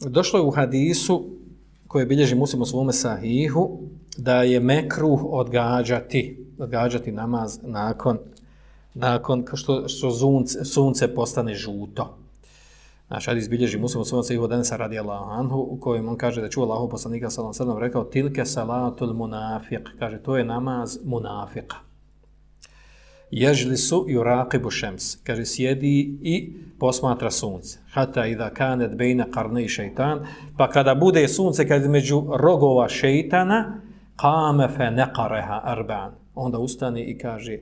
došlo je u hadisu koje bilježi muslim u svome sahihu da je mekruh odgađati, odgađati namaz nakon, nakon što, što sunce, sunce postane žuto. Naš hadis bilježi muslim u svome sahihu danesa radi Anhu u kojem on kaže da čuo Allahu poslanika sallam sallam rekao tilke salatul munafiq, kaže to je namaz munafika ježli su i uraqibu šems. Kaže, sjedi i posmatra sunce. Hata i da kanet bejna karne i šeitan. Pa kada bude sunce, kada među rogova šeitana, kame fe nekareha arban. Onda ustane i kaže,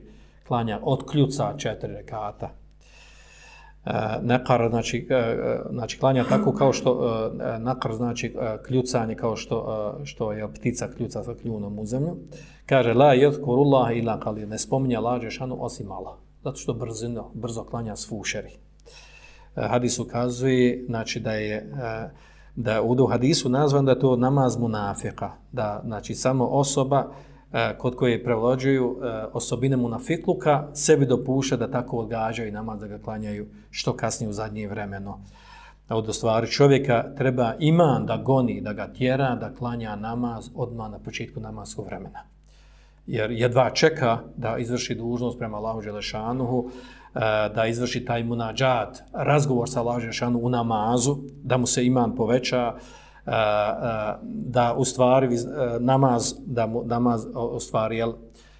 klanja od kljuca četiri rekata. E, nekar znači, e, znači klanja tako kao što e, nakar znači kljucanje kao što, što je ptica kljuca sa kljunom u zemlju. Kaže, la yadhkurullah ila kali, ne spominja lađe šanu osim malo. Zato što brzino, brzo klanja svu šeri. hadis ukazuje, znači da je da u hadisu nazvan da je to namaz munafika. Da, znači, samo osoba E, kod koje prevlađuju e, osobine munafikluka, sebi dopuša da tako odgađaju namaz, da ga klanjaju što kasnije u zadnje vremeno. Od stvari čovjeka treba iman da goni, da ga tjera, da klanja namaz odmah na početku namaskog vremena. Jer jedva čeka da izvrši dužnost prema Allahu Đelešanuhu, e, da izvrši taj munađat, razgovor sa Allahu Đelešanuhu u namazu, da mu se iman poveća, da u stvari e, namaz da mu namaz u stvari jel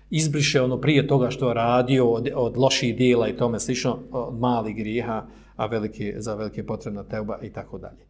izbriše ono prije toga što je radio od, od loših dijela i tome slično od malih grijeha a veliki za velike potrebna teuba i tako dalje.